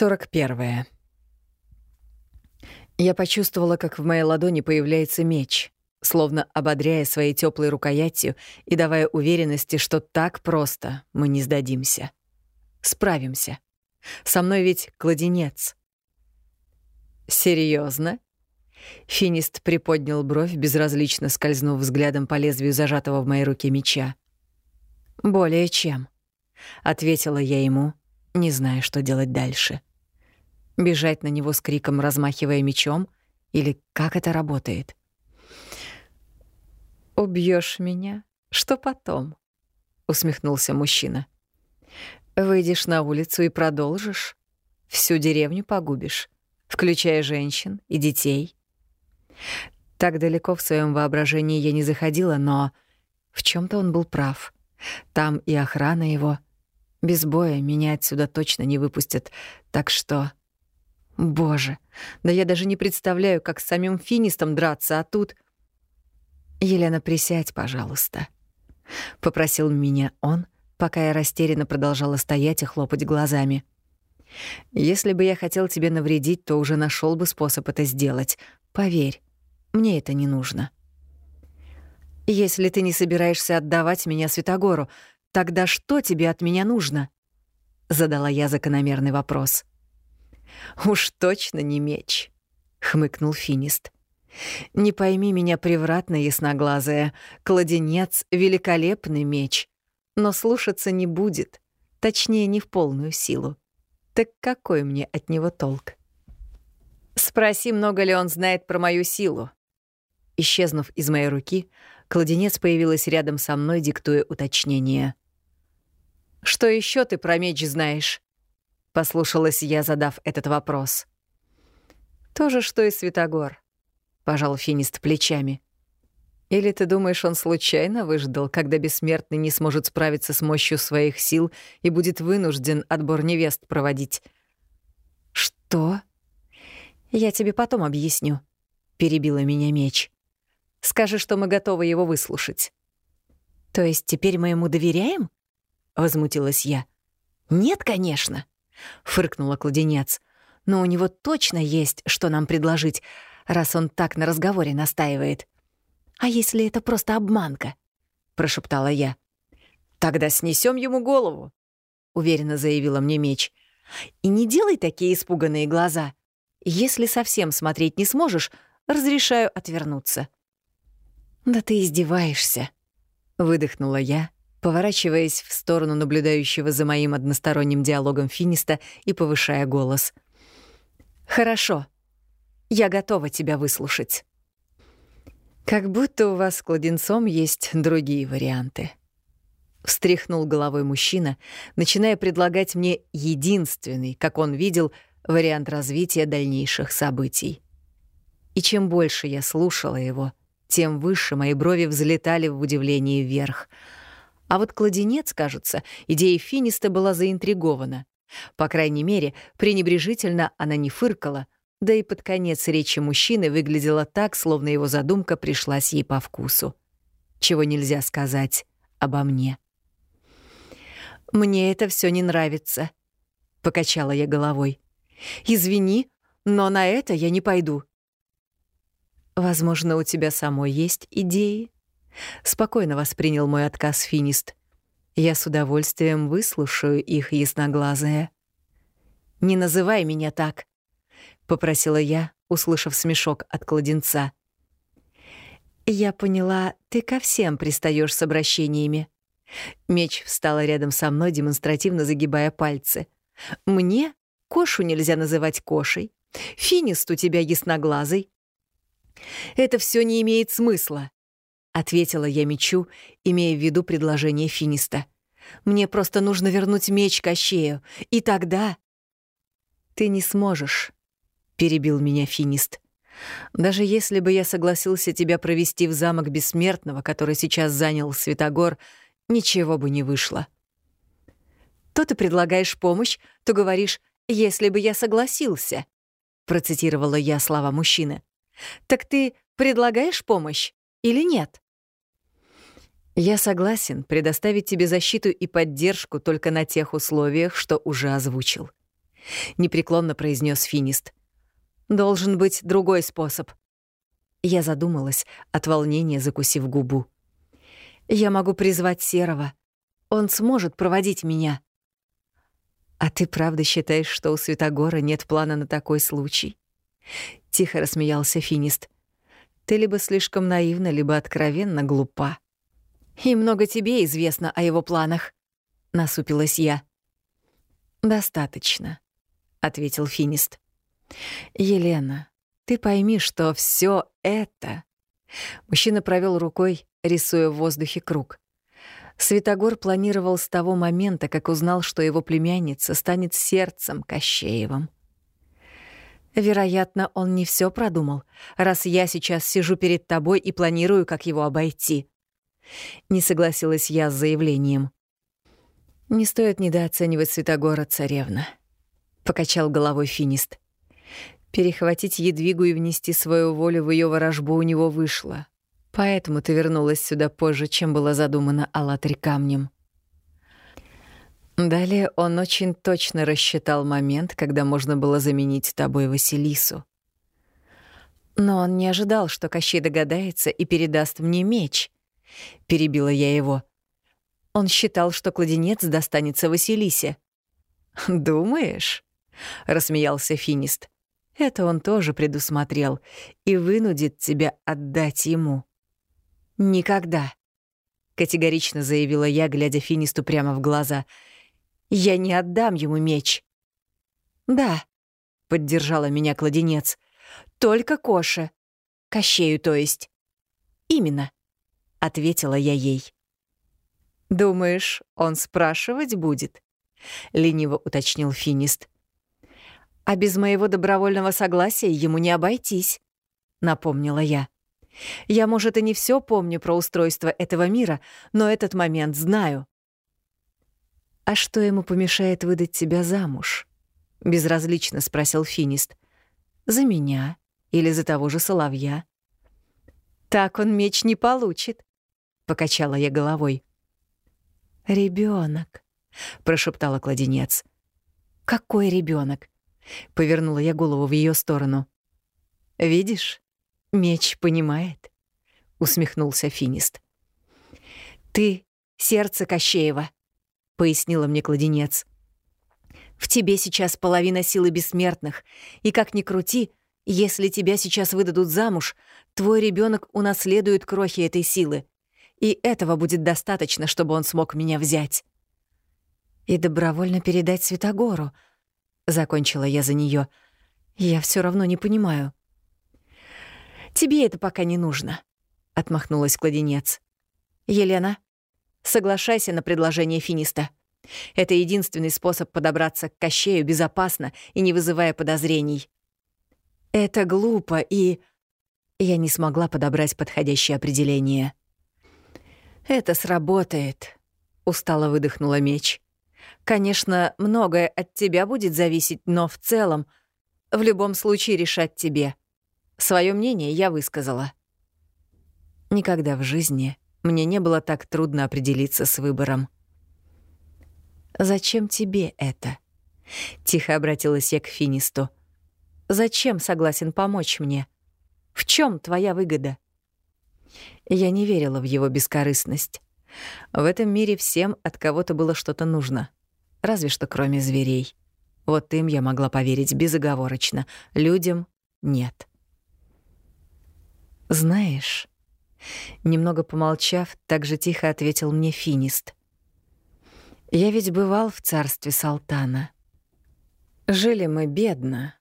41. Я почувствовала, как в моей ладони появляется меч, словно ободряя своей теплой рукоятью и давая уверенности, что так просто мы не сдадимся. Справимся. Со мной ведь кладенец. Серьезно? Финист приподнял бровь, безразлично скользнув взглядом по лезвию зажатого в моей руке меча. «Более чем», — ответила я ему, не зная, что делать дальше. Бежать на него с криком, размахивая мечом? Или как это работает? Убьешь меня? Что потом?» — усмехнулся мужчина. «Выйдешь на улицу и продолжишь? Всю деревню погубишь, включая женщин и детей?» Так далеко в своем воображении я не заходила, но в чем то он был прав. Там и охрана его — без боя меня отсюда точно не выпустят, так что... Боже, да я даже не представляю, как с самим финистом драться, а тут... «Елена, присядь, пожалуйста», — попросил меня он, пока я растерянно продолжала стоять и хлопать глазами. «Если бы я хотел тебе навредить, то уже нашел бы способ это сделать. Поверь, мне это не нужно». «Если ты не собираешься отдавать меня Святогору, «Тогда что тебе от меня нужно?» — задала я закономерный вопрос. «Уж точно не меч», — хмыкнул Финист. «Не пойми меня превратно, ясноглазая. Кладенец — великолепный меч, но слушаться не будет, точнее, не в полную силу. Так какой мне от него толк?» «Спроси, много ли он знает про мою силу». Исчезнув из моей руки, кладенец появилась рядом со мной, диктуя уточнение. Что еще ты про меч знаешь? Послушалась я, задав этот вопрос. То же, что и Святогор. Пожал финист плечами. Или ты думаешь, он случайно выждал, когда бессмертный не сможет справиться с мощью своих сил и будет вынужден отбор невест проводить? Что? Я тебе потом объясню, перебила меня меч. Скажи, что мы готовы его выслушать. То есть теперь мы ему доверяем? возмутилась я. Нет, конечно, фыркнула кладенец. Но у него точно есть, что нам предложить, раз он так на разговоре настаивает. А если это просто обманка? прошептала я. Тогда снесем ему голову, уверенно заявила мне меч. И не делай такие испуганные глаза. Если совсем смотреть не сможешь, разрешаю отвернуться. Да ты издеваешься, выдохнула я поворачиваясь в сторону наблюдающего за моим односторонним диалогом Финиста и повышая голос. «Хорошо. Я готова тебя выслушать». «Как будто у вас с кладенцом есть другие варианты», — встряхнул головой мужчина, начиная предлагать мне единственный, как он видел, вариант развития дальнейших событий. И чем больше я слушала его, тем выше мои брови взлетали в удивлении вверх — а вот кладенец, кажется, идея Финиста была заинтригована. По крайней мере, пренебрежительно она не фыркала, да и под конец речи мужчины выглядела так, словно его задумка пришлась ей по вкусу. Чего нельзя сказать обо мне. «Мне это все не нравится», — покачала я головой. «Извини, но на это я не пойду». «Возможно, у тебя самой есть идеи?» Спокойно воспринял мой отказ финист. Я с удовольствием выслушаю их ясноглазые. «Не называй меня так», — попросила я, услышав смешок от кладенца. «Я поняла, ты ко всем пристаешь с обращениями». Меч встала рядом со мной, демонстративно загибая пальцы. «Мне Кошу нельзя называть Кошей. Финист у тебя ясноглазый. Это все не имеет смысла. — ответила я мечу, имея в виду предложение Финиста. «Мне просто нужно вернуть меч Кощею, и тогда...» «Ты не сможешь», — перебил меня Финист. «Даже если бы я согласился тебя провести в замок Бессмертного, который сейчас занял Святогор, ничего бы не вышло». «То ты предлагаешь помощь, то говоришь, если бы я согласился», — процитировала я слова мужчины. «Так ты предлагаешь помощь?» Или нет? Я согласен предоставить тебе защиту и поддержку только на тех условиях, что уже озвучил. — непреклонно произнес Финист. «Должен быть другой способ». Я задумалась, от волнения закусив губу. «Я могу призвать Серого. Он сможет проводить меня». «А ты правда считаешь, что у Святогора нет плана на такой случай?» Тихо рассмеялся Финист. «Ты либо слишком наивна, либо откровенно глупа». «И много тебе известно о его планах», — насупилась я. «Достаточно», — ответил Финист. «Елена, ты пойми, что все это...» Мужчина провел рукой, рисуя в воздухе круг. Святогор планировал с того момента, как узнал, что его племянница станет сердцем Кощеевым. Вероятно, он не все продумал, раз я сейчас сижу перед тобой и планирую, как его обойти. Не согласилась я с заявлением. «Не стоит недооценивать Святогора, царевна», — покачал головой финист. Перехватить Едвигу и внести свою волю в ее ворожбу у него вышло. Поэтому ты вернулась сюда позже, чем было задумано Аллатри камнем. Далее он очень точно рассчитал момент, когда можно было заменить тобой Василису. Но он не ожидал, что Кощей догадается и передаст мне меч. Перебила я его. Он считал, что кладенец достанется Василисе. «Думаешь?» — рассмеялся Финист. «Это он тоже предусмотрел и вынудит тебя отдать ему». «Никогда», — категорично заявила я, глядя Финисту прямо в глаза. «Я не отдам ему меч». «Да», — поддержала меня кладенец. «Только Коше. Кощею, то есть». «Именно», — ответила я ей. «Думаешь, он спрашивать будет?» — лениво уточнил Финист. «А без моего добровольного согласия ему не обойтись», — напомнила я. «Я, может, и не все помню про устройство этого мира, но этот момент знаю». «А что ему помешает выдать тебя замуж?» — безразлично спросил Финист. «За меня или за того же Соловья?» «Так он меч не получит», — покачала я головой. Ребенок, прошептала кладенец. Какой ребенок? Повернула я голову в ее сторону. Видишь, меч понимает, усмехнулся Финист. Ты сердце Кощеева, пояснила мне кладенец. В тебе сейчас половина силы бессмертных, и как ни крути, если тебя сейчас выдадут замуж, твой ребенок унаследует крохи этой силы и этого будет достаточно, чтобы он смог меня взять. И добровольно передать Святогору. Закончила я за нее. Я все равно не понимаю. Тебе это пока не нужно, отмахнулась кладенец. Елена, соглашайся на предложение Финиста. Это единственный способ подобраться к Кощею безопасно и не вызывая подозрений. Это глупо и... Я не смогла подобрать подходящее определение. «Это сработает», — устало выдохнула меч. «Конечно, многое от тебя будет зависеть, но в целом, в любом случае решать тебе. Своё мнение я высказала». Никогда в жизни мне не было так трудно определиться с выбором. «Зачем тебе это?» — тихо обратилась я к Финисту. «Зачем согласен помочь мне? В чем твоя выгода?» Я не верила в его бескорыстность. В этом мире всем от кого-то было что-то нужно. Разве что кроме зверей. Вот им я могла поверить безоговорочно, людям — нет. «Знаешь...» Немного помолчав, так же тихо ответил мне Финист. «Я ведь бывал в царстве Салтана. Жили мы бедно.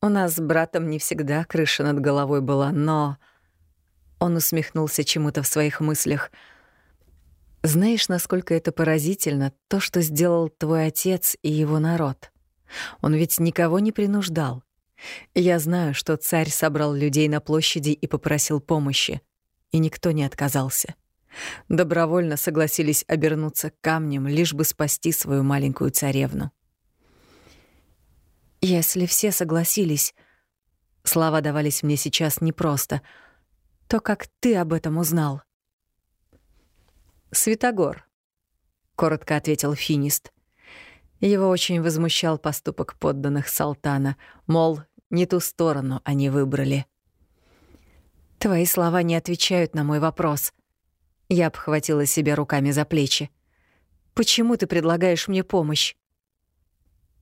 У нас с братом не всегда крыша над головой была, но...» Он усмехнулся чему-то в своих мыслях. «Знаешь, насколько это поразительно, то, что сделал твой отец и его народ? Он ведь никого не принуждал. Я знаю, что царь собрал людей на площади и попросил помощи, и никто не отказался. Добровольно согласились обернуться камнем, лишь бы спасти свою маленькую царевну. Если все согласились... Слова давались мне сейчас непросто — то как ты об этом узнал? Святогор, коротко ответил Финист. Его очень возмущал поступок подданных Салтана, мол, не ту сторону они выбрали. «Твои слова не отвечают на мой вопрос». Я обхватила себя руками за плечи. «Почему ты предлагаешь мне помощь?»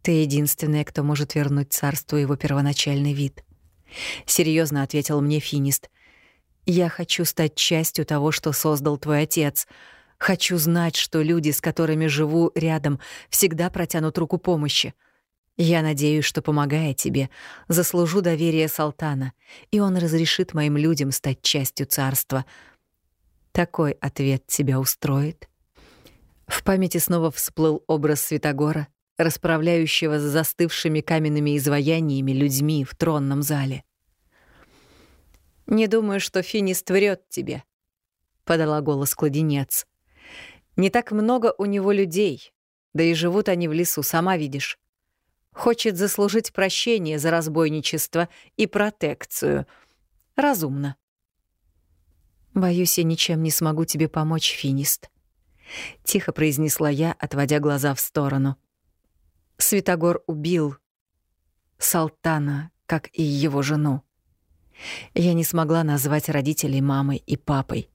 «Ты единственная, кто может вернуть царству его первоначальный вид», — серьезно ответил мне Финист. «Я хочу стать частью того, что создал твой отец. Хочу знать, что люди, с которыми живу рядом, всегда протянут руку помощи. Я надеюсь, что, помогая тебе, заслужу доверие Салтана, и он разрешит моим людям стать частью царства. Такой ответ тебя устроит? В памяти снова всплыл образ Святогора, расправляющего с застывшими каменными изваяниями людьми в тронном зале. «Не думаю, что Финист врет тебе», — подала голос кладенец. «Не так много у него людей, да и живут они в лесу, сама видишь. Хочет заслужить прощение за разбойничество и протекцию. Разумно. «Боюсь, я ничем не смогу тебе помочь, Финист», — тихо произнесла я, отводя глаза в сторону. Святогор убил Салтана, как и его жену. Я не смогла назвать родителей мамой и папой.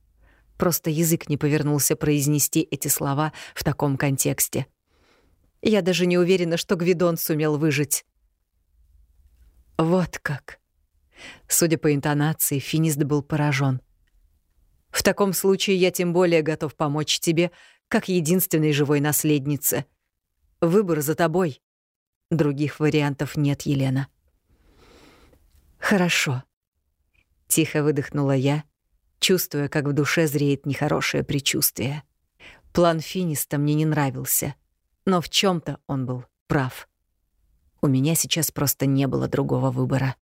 Просто язык не повернулся произнести эти слова в таком контексте. Я даже не уверена, что Гвидон сумел выжить. Вот как. Судя по интонации, Финист был поражен. В таком случае я тем более готов помочь тебе, как единственной живой наследнице. Выбор за тобой. Других вариантов нет, Елена. Хорошо. Тихо выдохнула я, чувствуя, как в душе зреет нехорошее предчувствие. План Финиста мне не нравился — но в чем то он был прав. У меня сейчас просто не было другого выбора.